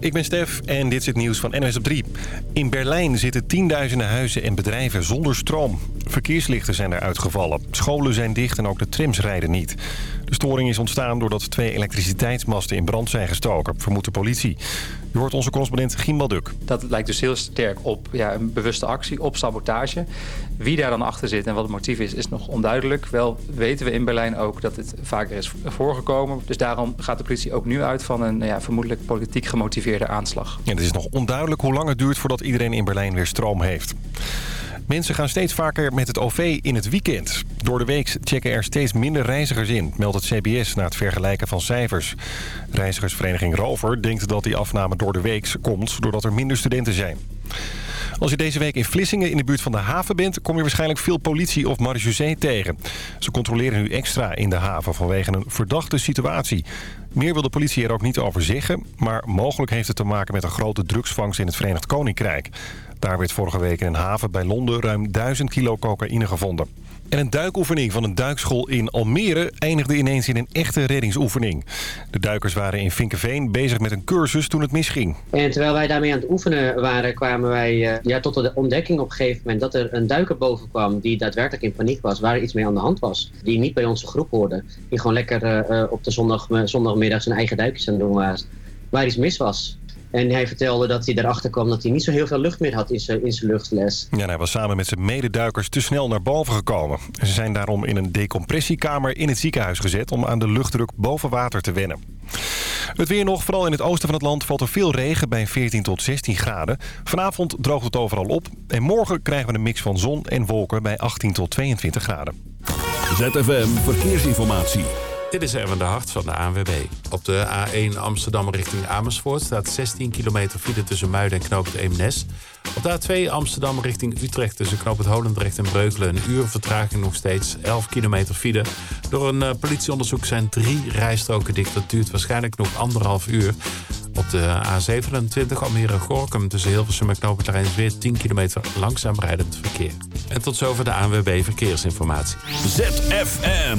ik ben Stef en dit is het nieuws van NWS op 3. In Berlijn zitten tienduizenden huizen en bedrijven zonder stroom. Verkeerslichten zijn er uitgevallen. Scholen zijn dicht en ook de trams rijden niet. De storing is ontstaan doordat twee elektriciteitsmasten in brand zijn gestoken, vermoedt de politie. Je hoort onze correspondent Gimbal Duk. Dat lijkt dus heel sterk op ja, een bewuste actie, op sabotage. Wie daar dan achter zit en wat het motief is, is nog onduidelijk. Wel weten we in Berlijn ook dat het vaker is voorgekomen. Dus daarom gaat de politie ook nu uit van een ja, vermoedelijk politiek gemotiveerde aanslag. Ja, het is nog onduidelijk hoe lang het duurt voordat iedereen in Berlijn weer stroom heeft. Mensen gaan steeds vaker met het OV in het weekend. Door de week checken er steeds minder reizigers in, meldt het CBS na het vergelijken van cijfers. Reizigersvereniging Rover denkt dat die afname door de week komt doordat er minder studenten zijn. Als je deze week in Vlissingen in de buurt van de haven bent... kom je waarschijnlijk veel politie of marechaussee tegen. Ze controleren nu extra in de haven vanwege een verdachte situatie. Meer wil de politie er ook niet over zeggen... maar mogelijk heeft het te maken met een grote drugsvangst in het Verenigd Koninkrijk. Daar werd vorige week in een haven bij Londen ruim 1000 kilo cocaïne gevonden. En een duikoefening van een duikschool in Almere eindigde ineens in een echte reddingsoefening. De duikers waren in Vinkenveen bezig met een cursus toen het misging. En terwijl wij daarmee aan het oefenen waren, kwamen wij uh, ja, tot de ontdekking op een gegeven moment dat er een duiker boven kwam die daadwerkelijk in paniek was, waar iets mee aan de hand was. Die niet bij onze groep hoorde. Die gewoon lekker uh, op de zondag, zondagmiddag zijn eigen duikjes aan het doen was. Waar iets mis was. En hij vertelde dat hij erachter kwam dat hij niet zo heel veel lucht meer had in zijn, in zijn luchtles. Ja, hij was samen met zijn mededuikers te snel naar boven gekomen. Ze zijn daarom in een decompressiekamer in het ziekenhuis gezet... om aan de luchtdruk boven water te wennen. Het weer nog, vooral in het oosten van het land valt er veel regen bij 14 tot 16 graden. Vanavond droogt het overal op. En morgen krijgen we een mix van zon en wolken bij 18 tot 22 graden. ZFM Verkeersinformatie. Dit is Erwin de Hart van de ANWB. Op de A1 Amsterdam richting Amersfoort staat 16 kilometer file tussen Muiden en Knoop het Eemnes. Op de A2 Amsterdam richting Utrecht tussen Knoop het Holendrecht en Breukelen een uur vertraging nog steeds 11 kilometer file. Door een uh, politieonderzoek zijn drie rijstroken dicht. Dat duurt waarschijnlijk nog anderhalf uur. Op de A27 Almere-Gorkum tussen Hilversum en Knoop het weer 10 kilometer langzaam rijdend verkeer. En tot zover de ANWB Verkeersinformatie. ZFM.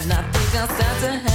and I think I'll start to.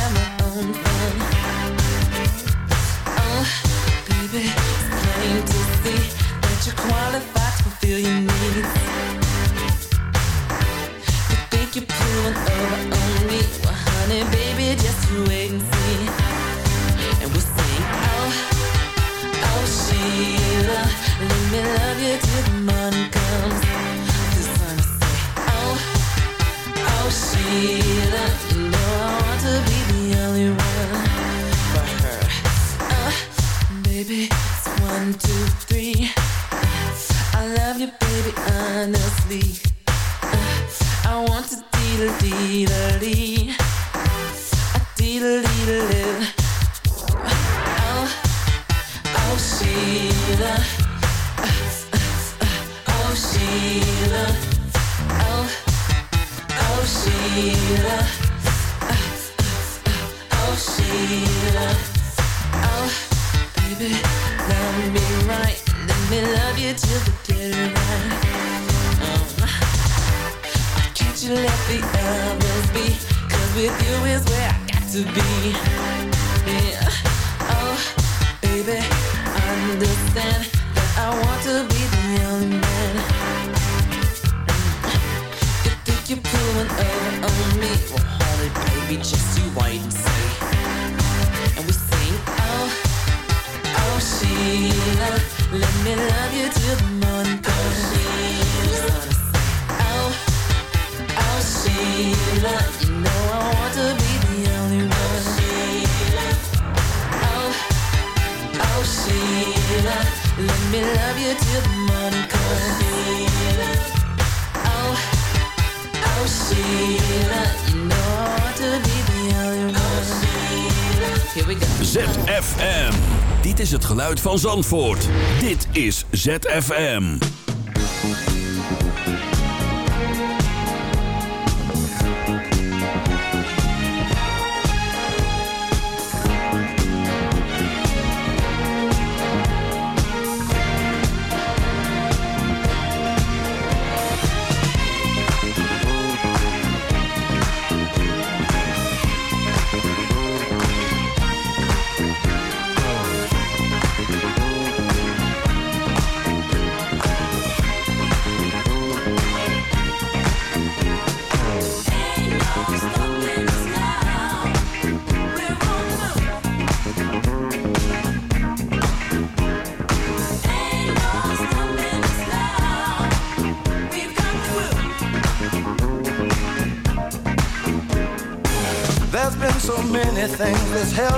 me love you till the morning comes. Oh, oh Sheila, you know to be the only one. Oh, Here we go. ZFM. Dit is het geluid van Zandvoort. Dit is ZFM.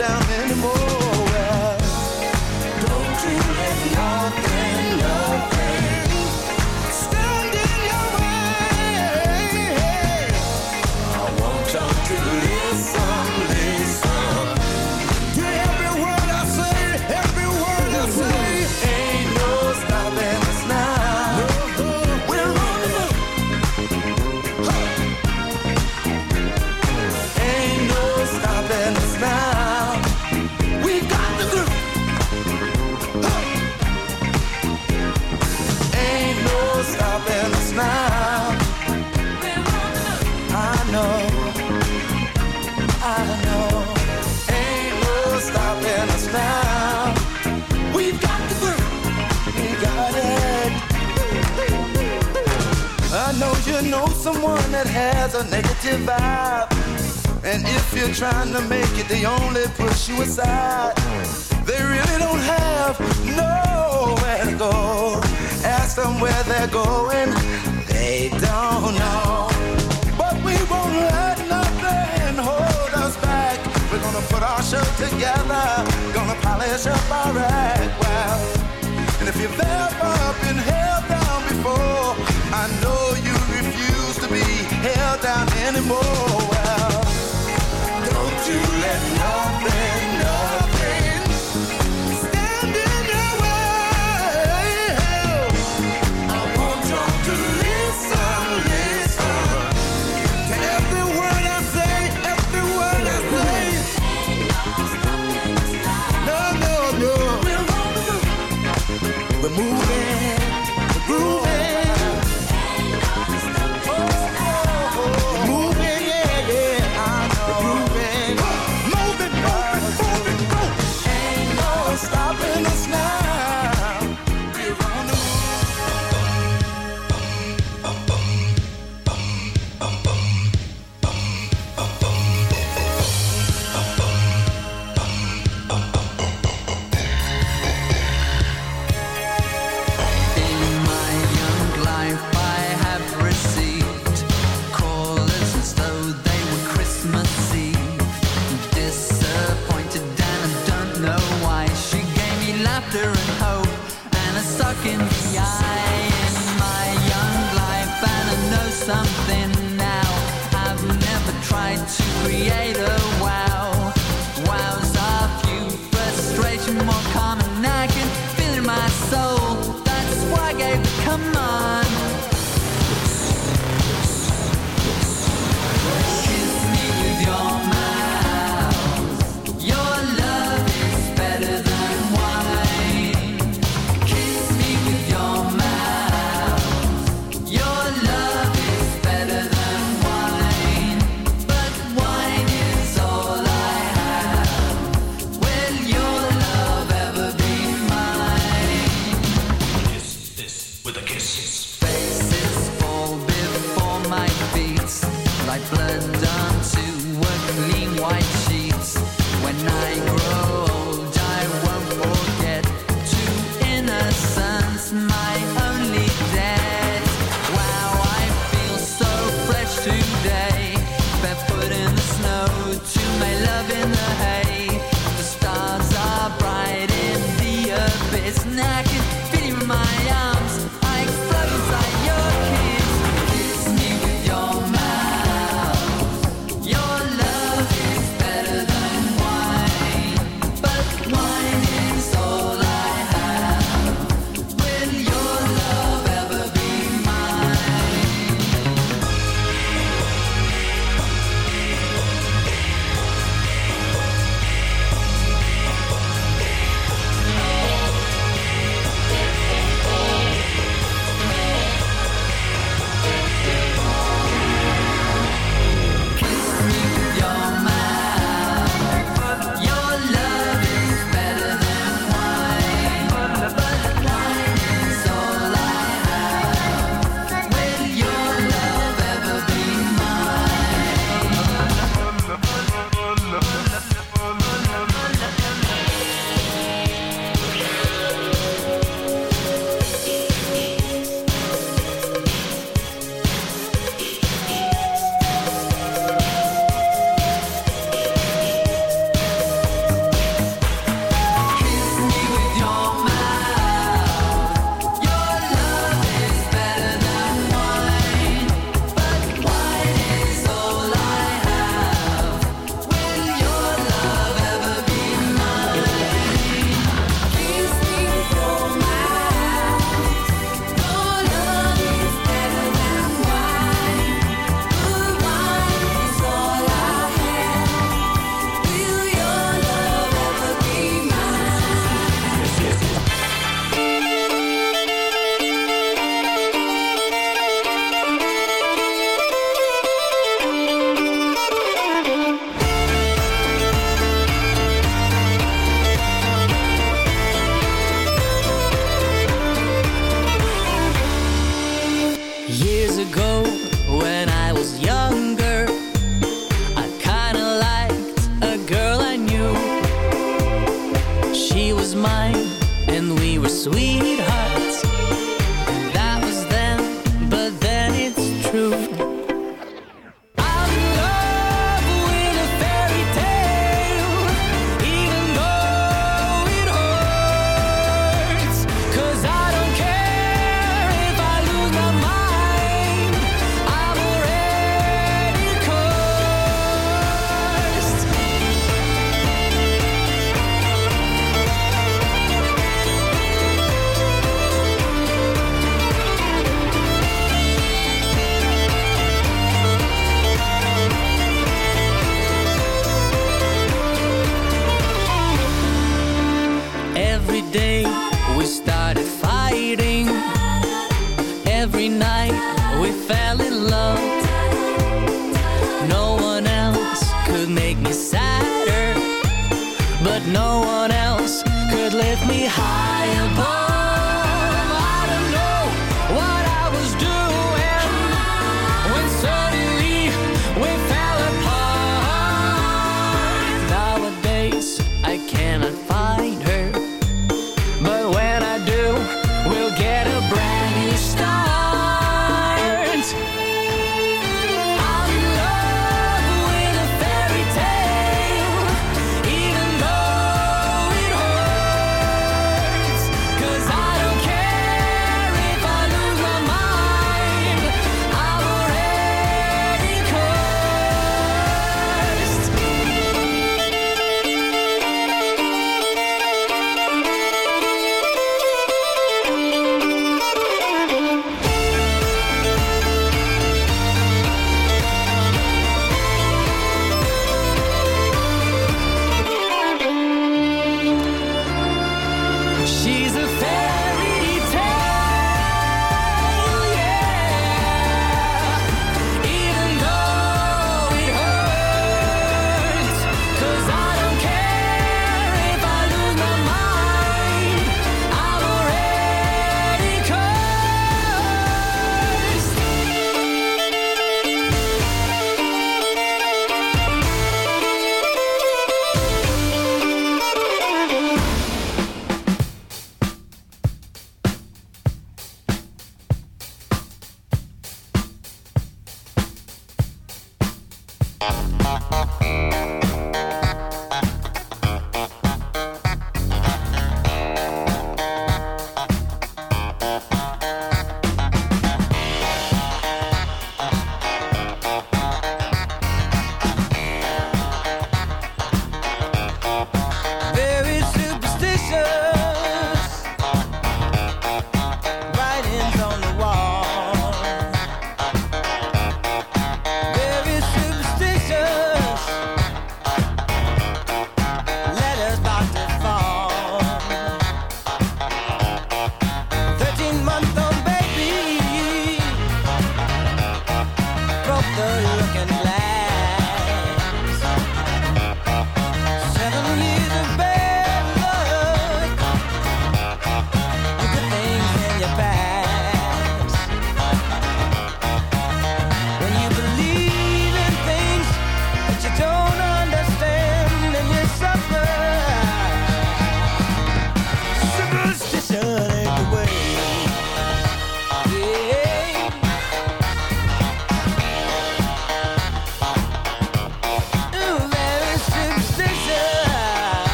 down anymore. Don't you let nothing, nothing.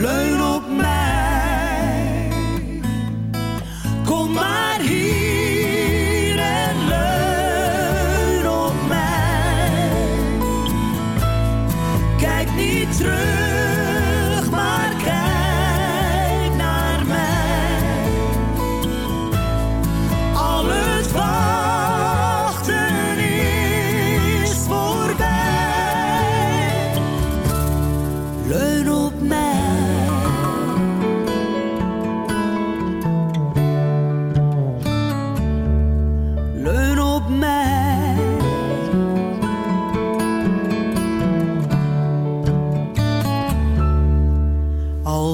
leun op mij. Kom maar.